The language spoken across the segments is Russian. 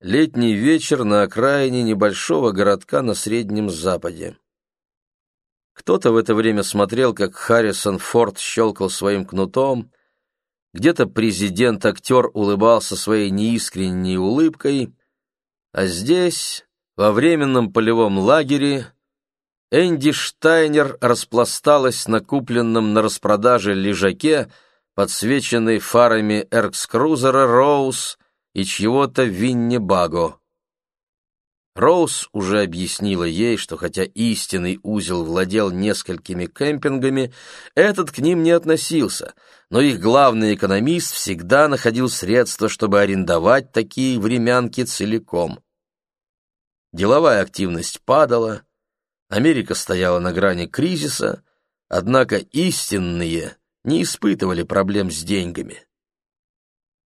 Летний вечер на окраине небольшого городка на Среднем Западе. Кто-то в это время смотрел, как Харрисон Форд щелкал своим кнутом, где-то президент-актер улыбался своей неискренней улыбкой, а здесь, во временном полевом лагере, Энди Штайнер распласталась на купленном на распродаже лежаке, подсвеченной фарами эркскрузера «Роуз», и чьего-то Виннебаго. Роуз уже объяснила ей, что хотя истинный узел владел несколькими кемпингами, этот к ним не относился, но их главный экономист всегда находил средства, чтобы арендовать такие времянки целиком. Деловая активность падала, Америка стояла на грани кризиса, однако истинные не испытывали проблем с деньгами.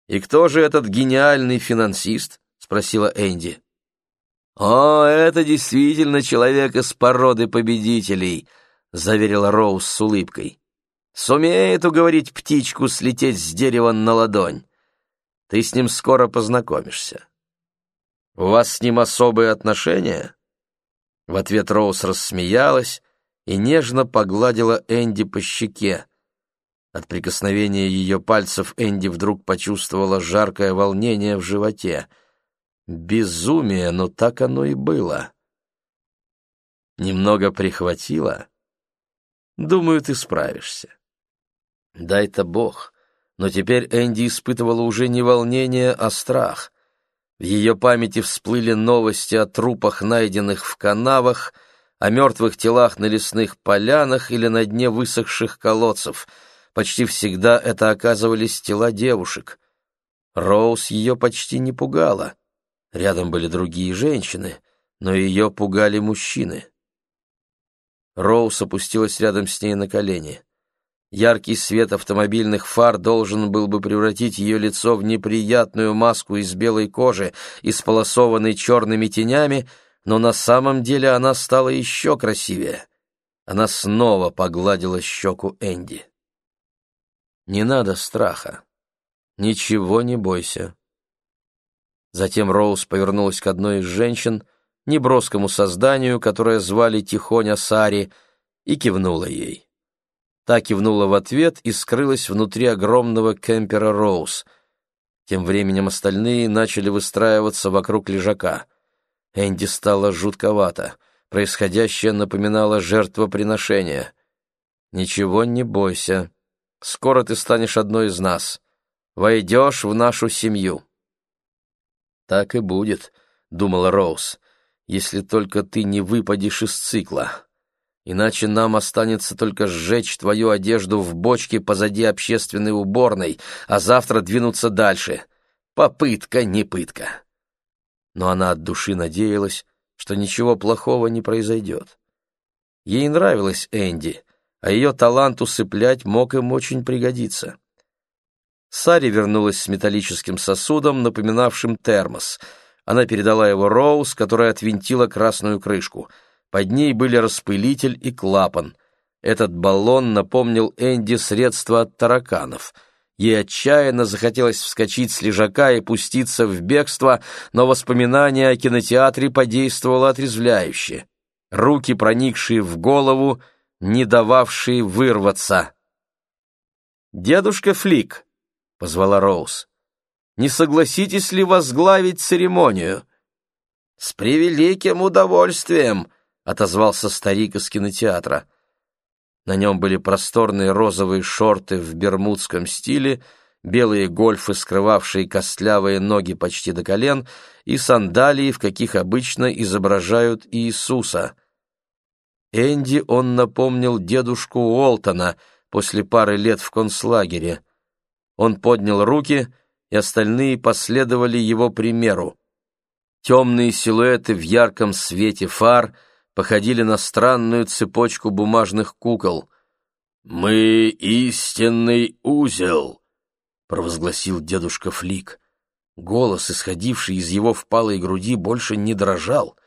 «И кто же этот гениальный финансист?» — спросила Энди. «О, это действительно человек из породы победителей», — заверила Роуз с улыбкой. «Сумеет уговорить птичку слететь с дерева на ладонь. Ты с ним скоро познакомишься». «У вас с ним особые отношения?» В ответ Роуз рассмеялась и нежно погладила Энди по щеке. От прикосновения ее пальцев Энди вдруг почувствовала жаркое волнение в животе. Безумие, но так оно и было. Немного прихватило. Думаю, ты справишься. Дай-то Бог. Но теперь Энди испытывала уже не волнение, а страх. В ее памяти всплыли новости о трупах, найденных в канавах, о мертвых телах на лесных полянах или на дне высохших колодцев — Почти всегда это оказывались тела девушек. Роуз ее почти не пугала. Рядом были другие женщины, но ее пугали мужчины. Роуз опустилась рядом с ней на колени. Яркий свет автомобильных фар должен был бы превратить ее лицо в неприятную маску из белой кожи, исполосованной черными тенями, но на самом деле она стала еще красивее. Она снова погладила щеку Энди. Не надо страха. Ничего не бойся. Затем Роуз повернулась к одной из женщин, неброскому созданию, которое звали Тихоня Сари, и кивнула ей. Та кивнула в ответ и скрылась внутри огромного кемпера Роуз. Тем временем остальные начали выстраиваться вокруг лежака. Энди стало жутковато. Происходящее напоминало жертвоприношение. «Ничего не бойся», Скоро ты станешь одной из нас. Войдешь в нашу семью». «Так и будет», — думала Роуз, — «если только ты не выпадешь из цикла. Иначе нам останется только сжечь твою одежду в бочке позади общественной уборной, а завтра двинуться дальше. Попытка не пытка». Но она от души надеялась, что ничего плохого не произойдет. Ей нравилась Энди — а ее талант усыплять мог им очень пригодиться. Сари вернулась с металлическим сосудом, напоминавшим термос. Она передала его Роуз, которая отвинтила красную крышку. Под ней были распылитель и клапан. Этот баллон напомнил Энди средства от тараканов. Ей отчаянно захотелось вскочить с лежака и пуститься в бегство, но воспоминание о кинотеатре подействовало отрезвляюще. Руки, проникшие в голову, — не дававший вырваться. «Дедушка Флик», — позвала Роуз, — «не согласитесь ли возглавить церемонию?» «С превеликим удовольствием», — отозвался старик из кинотеатра. На нем были просторные розовые шорты в бермудском стиле, белые гольфы, скрывавшие костлявые ноги почти до колен, и сандалии, в каких обычно изображают Иисуса — Энди он напомнил дедушку Уолтона после пары лет в концлагере. Он поднял руки, и остальные последовали его примеру. Темные силуэты в ярком свете фар походили на странную цепочку бумажных кукол. «Мы истинный узел», — провозгласил дедушка Флик. Голос, исходивший из его впалой груди, больше не дрожал.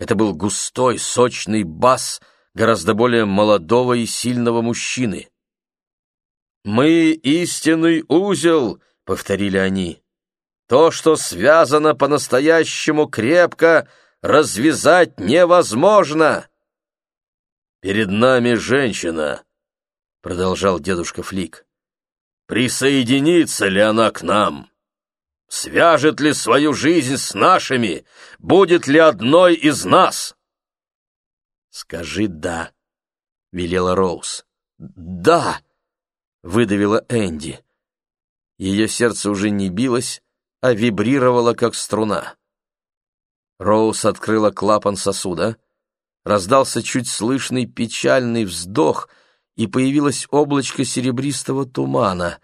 Это был густой, сочный бас, гораздо более молодого и сильного мужчины. «Мы истинный узел», — повторили они. То, что связано по-настоящему крепко, развязать невозможно. «Перед нами женщина», — продолжал дедушка Флик. «Присоединится ли она к нам? Свяжет ли свою жизнь с нашими? Будет ли одной из нас?» «Скажи «да», — велела Роуз. «Да!» — выдавила Энди. Ее сердце уже не билось, а вибрировало, как струна. Роуз открыла клапан сосуда, раздался чуть слышный печальный вздох, и появилось облачко серебристого тумана.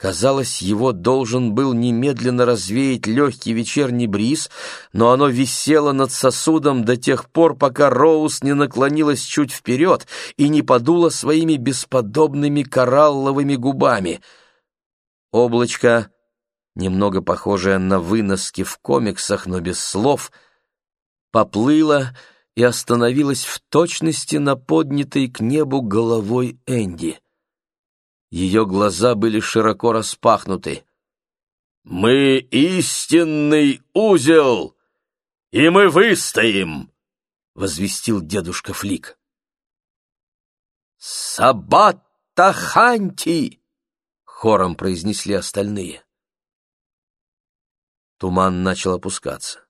Казалось, его должен был немедленно развеять легкий вечерний бриз, но оно висело над сосудом до тех пор, пока Роуз не наклонилась чуть вперед и не подула своими бесподобными коралловыми губами. Облачко немного похожая на выноски в комиксах, но без слов, поплыла и остановилась в точности на поднятой к небу головой Энди. Ее глаза были широко распахнуты. «Мы истинный узел, и мы выстоим!» — возвестил дедушка Флик. «Сабатта Ханти!» — хором произнесли остальные. Туман начал опускаться.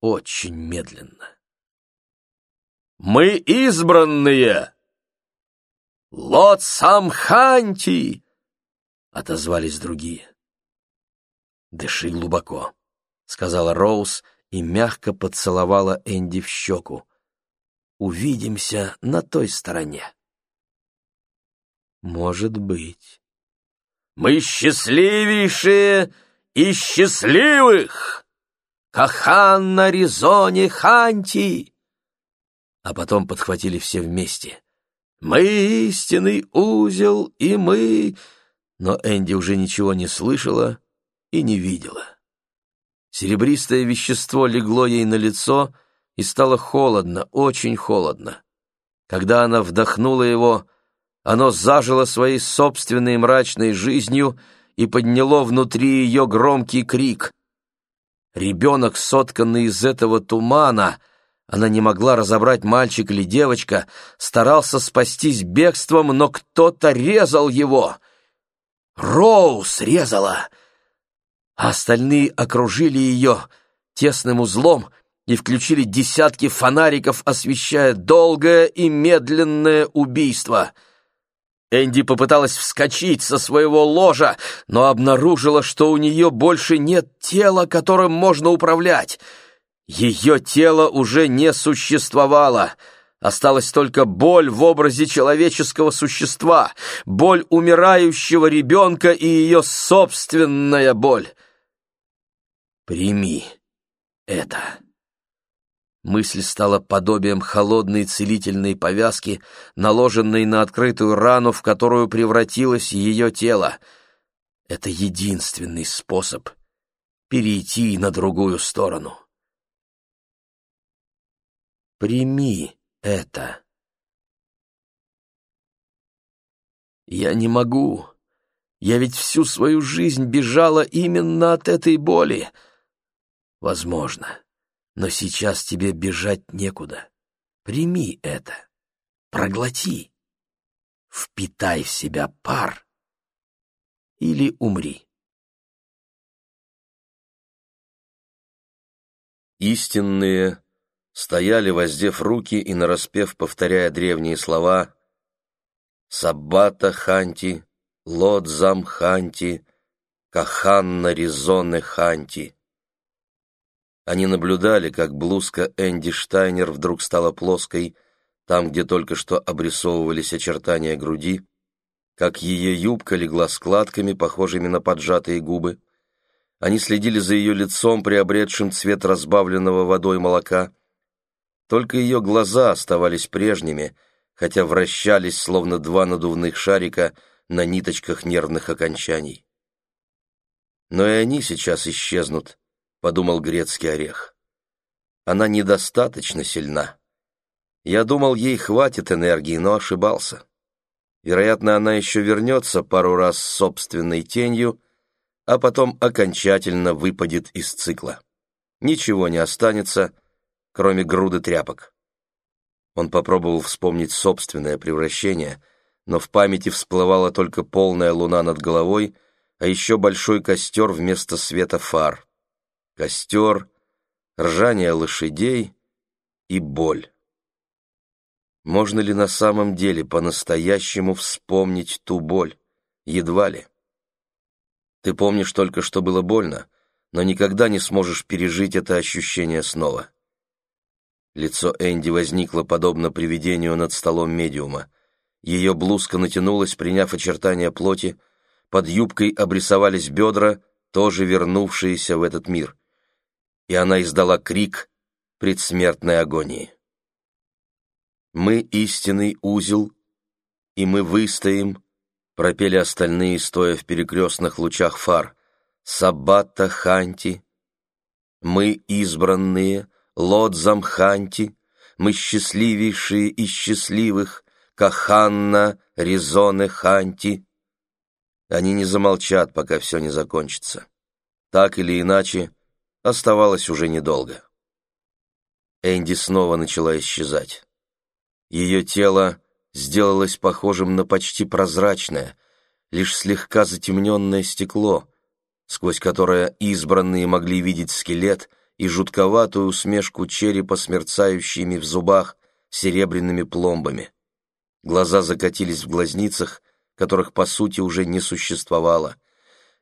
Очень медленно. «Мы избранные!» «Лот Самханти!» — отозвались другие. «Дыши глубоко», — сказала Роуз и мягко поцеловала Энди в щеку. «Увидимся на той стороне». «Может быть». «Мы счастливейшие!» и счастливых! Кахан на резоне Ханти!» А потом подхватили все вместе. «Мы истинный узел, и мы...» Но Энди уже ничего не слышала и не видела. Серебристое вещество легло ей на лицо, и стало холодно, очень холодно. Когда она вдохнула его, оно зажило своей собственной мрачной жизнью — и подняло внутри ее громкий крик. Ребенок, сотканный из этого тумана, она не могла разобрать, мальчик или девочка, старался спастись бегством, но кто-то резал его. Роуз резала, а остальные окружили ее тесным узлом и включили десятки фонариков, освещая долгое и медленное убийство — Энди попыталась вскочить со своего ложа, но обнаружила, что у нее больше нет тела, которым можно управлять. Ее тело уже не существовало. Осталась только боль в образе человеческого существа, боль умирающего ребенка и ее собственная боль. «Прими это». Мысль стала подобием холодной целительной повязки, наложенной на открытую рану, в которую превратилось ее тело. Это единственный способ перейти на другую сторону. Прими это. Я не могу. Я ведь всю свою жизнь бежала именно от этой боли. Возможно. Но сейчас тебе бежать некуда. Прими это. Проглоти. Впитай в себя пар. Или умри. Истинные стояли, воздев руки и нараспев, повторяя древние слова «Саббата Ханти», «Лодзам Ханти», «Каханна Ризоне Ханти». Они наблюдали, как блузка Энди Штайнер вдруг стала плоской, там, где только что обрисовывались очертания груди, как ее юбка легла складками, похожими на поджатые губы. Они следили за ее лицом, приобретшим цвет разбавленного водой молока. Только ее глаза оставались прежними, хотя вращались, словно два надувных шарика на ниточках нервных окончаний. Но и они сейчас исчезнут, — подумал грецкий орех. Она недостаточно сильна. Я думал, ей хватит энергии, но ошибался. Вероятно, она еще вернется пару раз с собственной тенью, а потом окончательно выпадет из цикла. Ничего не останется, кроме груды тряпок. Он попробовал вспомнить собственное превращение, но в памяти всплывала только полная луна над головой, а еще большой костер вместо света фар. Костер, ржание лошадей и боль. Можно ли на самом деле по-настоящему вспомнить ту боль? Едва ли. Ты помнишь только, что было больно, но никогда не сможешь пережить это ощущение снова. Лицо Энди возникло подобно привидению над столом медиума. Ее блузка натянулась, приняв очертания плоти, под юбкой обрисовались бедра, тоже вернувшиеся в этот мир. И она издала крик предсмертной агонии. «Мы истинный узел, и мы выстоим», пропели остальные, стоя в перекрестных лучах фар. Саббата Ханти, мы избранные, Лодзам Ханти, мы счастливейшие из счастливых, Каханна, Резоны Ханти. Они не замолчат, пока все не закончится. Так или иначе, оставалось уже недолго. Энди снова начала исчезать. Ее тело сделалось похожим на почти прозрачное, лишь слегка затемненное стекло, сквозь которое избранные могли видеть скелет и жутковатую усмешку черепа с мерцающими в зубах серебряными пломбами. Глаза закатились в глазницах, которых по сути уже не существовало.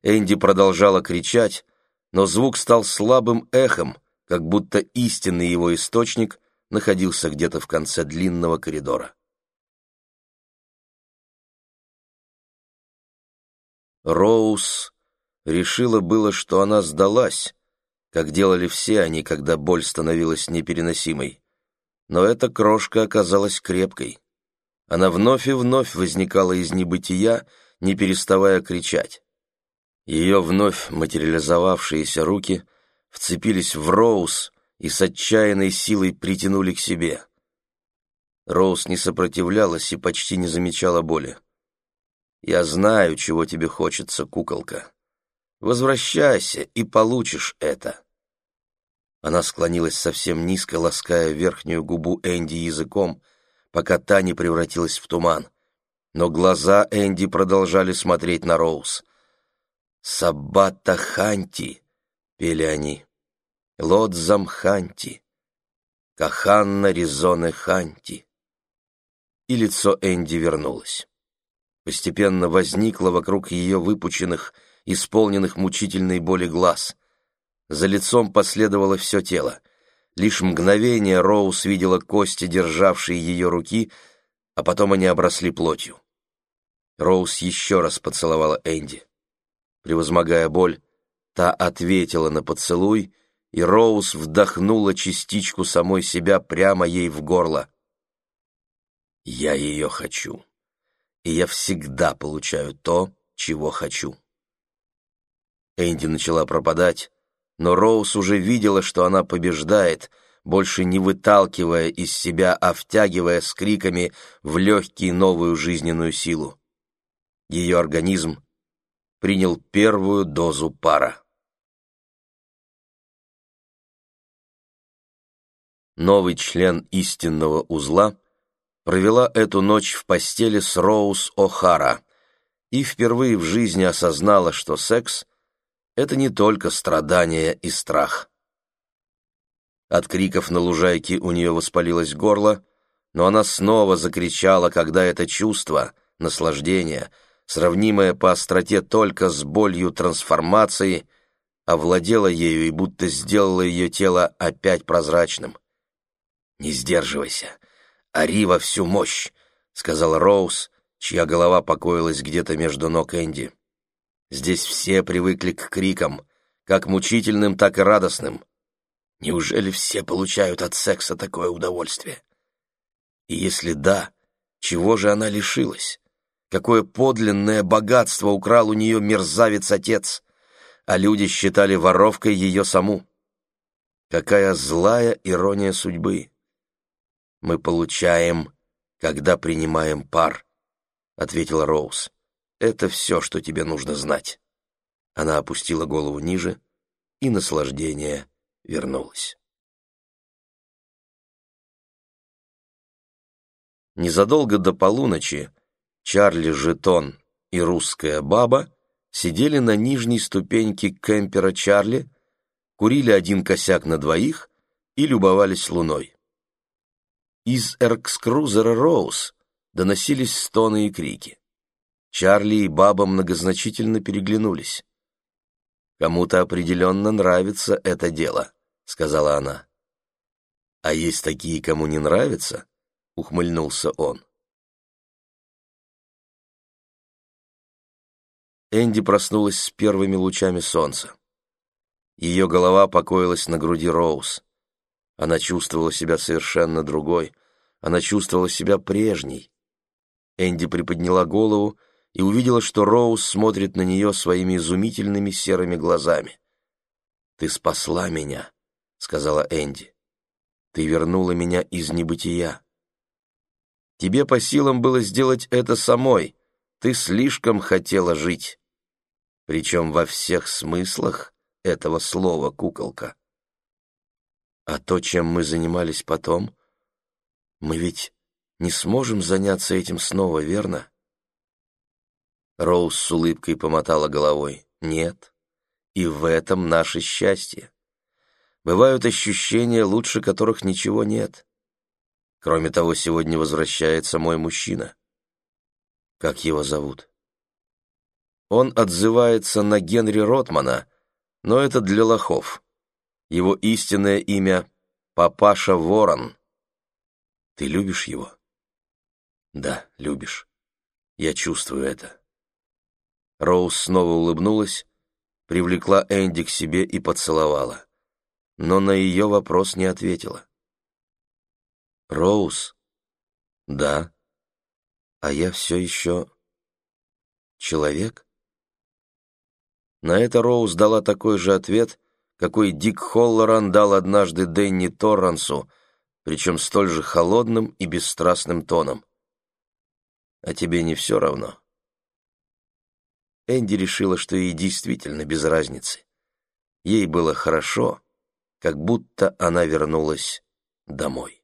Энди продолжала кричать, но звук стал слабым эхом, как будто истинный его источник находился где-то в конце длинного коридора. Роуз решила было, что она сдалась, как делали все они, когда боль становилась непереносимой. Но эта крошка оказалась крепкой. Она вновь и вновь возникала из небытия, не переставая кричать. Ее вновь материализовавшиеся руки вцепились в Роуз и с отчаянной силой притянули к себе. Роуз не сопротивлялась и почти не замечала боли. Я знаю, чего тебе хочется, куколка. Возвращайся и получишь это. Она склонилась совсем низко, лаская верхнюю губу Энди языком, пока та не превратилась в туман. Но глаза Энди продолжали смотреть на Роуз. «Саббата Ханти», — пели они, — «Лодзам Ханти», «Каханна Резоне Ханти». И лицо Энди вернулось постепенно возникло вокруг ее выпученных, исполненных мучительной боли глаз. За лицом последовало все тело. Лишь мгновение Роуз видела кости, державшие ее руки, а потом они обросли плотью. Роуз еще раз поцеловала Энди. Превозмогая боль, та ответила на поцелуй, и Роуз вдохнула частичку самой себя прямо ей в горло. «Я ее хочу» и я всегда получаю то, чего хочу. Энди начала пропадать, но Роуз уже видела, что она побеждает, больше не выталкивая из себя, а втягивая с криками в легкие новую жизненную силу. Ее организм принял первую дозу пара. Новый член истинного узла провела эту ночь в постели с Роуз О'Хара и впервые в жизни осознала, что секс — это не только страдание и страх. От криков на лужайке у нее воспалилось горло, но она снова закричала, когда это чувство, наслаждение, сравнимое по остроте только с болью трансформации, овладело ею и будто сделало ее тело опять прозрачным. «Не сдерживайся!» «Ори во всю мощь», — сказал Роуз, чья голова покоилась где-то между ног Энди. «Здесь все привыкли к крикам, как мучительным, так и радостным. Неужели все получают от секса такое удовольствие? И если да, чего же она лишилась? Какое подлинное богатство украл у нее мерзавец-отец, а люди считали воровкой ее саму? Какая злая ирония судьбы!» мы получаем, когда принимаем пар», — ответил Роуз. «Это все, что тебе нужно знать». Она опустила голову ниже, и наслаждение вернулось. Незадолго до полуночи Чарли Жетон и русская баба сидели на нижней ступеньке кемпера Чарли, курили один косяк на двоих и любовались луной. Из эркскрузера «Роуз» доносились стоны и крики. Чарли и баба многозначительно переглянулись. «Кому-то определенно нравится это дело», — сказала она. «А есть такие, кому не нравится?» — ухмыльнулся он. Энди проснулась с первыми лучами солнца. Ее голова покоилась на груди Роуз. Она чувствовала себя совершенно другой. Она чувствовала себя прежней. Энди приподняла голову и увидела, что Роуз смотрит на нее своими изумительными серыми глазами. «Ты спасла меня», — сказала Энди. «Ты вернула меня из небытия. Тебе по силам было сделать это самой, ты слишком хотела жить. Причем во всех смыслах этого слова, куколка. А то, чем мы занимались потом, мы ведь не сможем заняться этим снова, верно? Роуз с улыбкой помотала головой. Нет, и в этом наше счастье. Бывают ощущения, лучше которых ничего нет. Кроме того, сегодня возвращается мой мужчина. Как его зовут? Он отзывается на Генри Ротмана, но это для лохов. Его истинное имя — Папаша Ворон. Ты любишь его? Да, любишь. Я чувствую это. Роуз снова улыбнулась, привлекла Энди к себе и поцеловала, но на ее вопрос не ответила. «Роуз?» «Да», а я все еще... человек? На это Роуз дала такой же ответ, какой Дик Холлоран дал однажды Дэнни Торрансу, причем столь же холодным и бесстрастным тоном. «А тебе не все равно?» Энди решила, что ей действительно без разницы. Ей было хорошо, как будто она вернулась домой.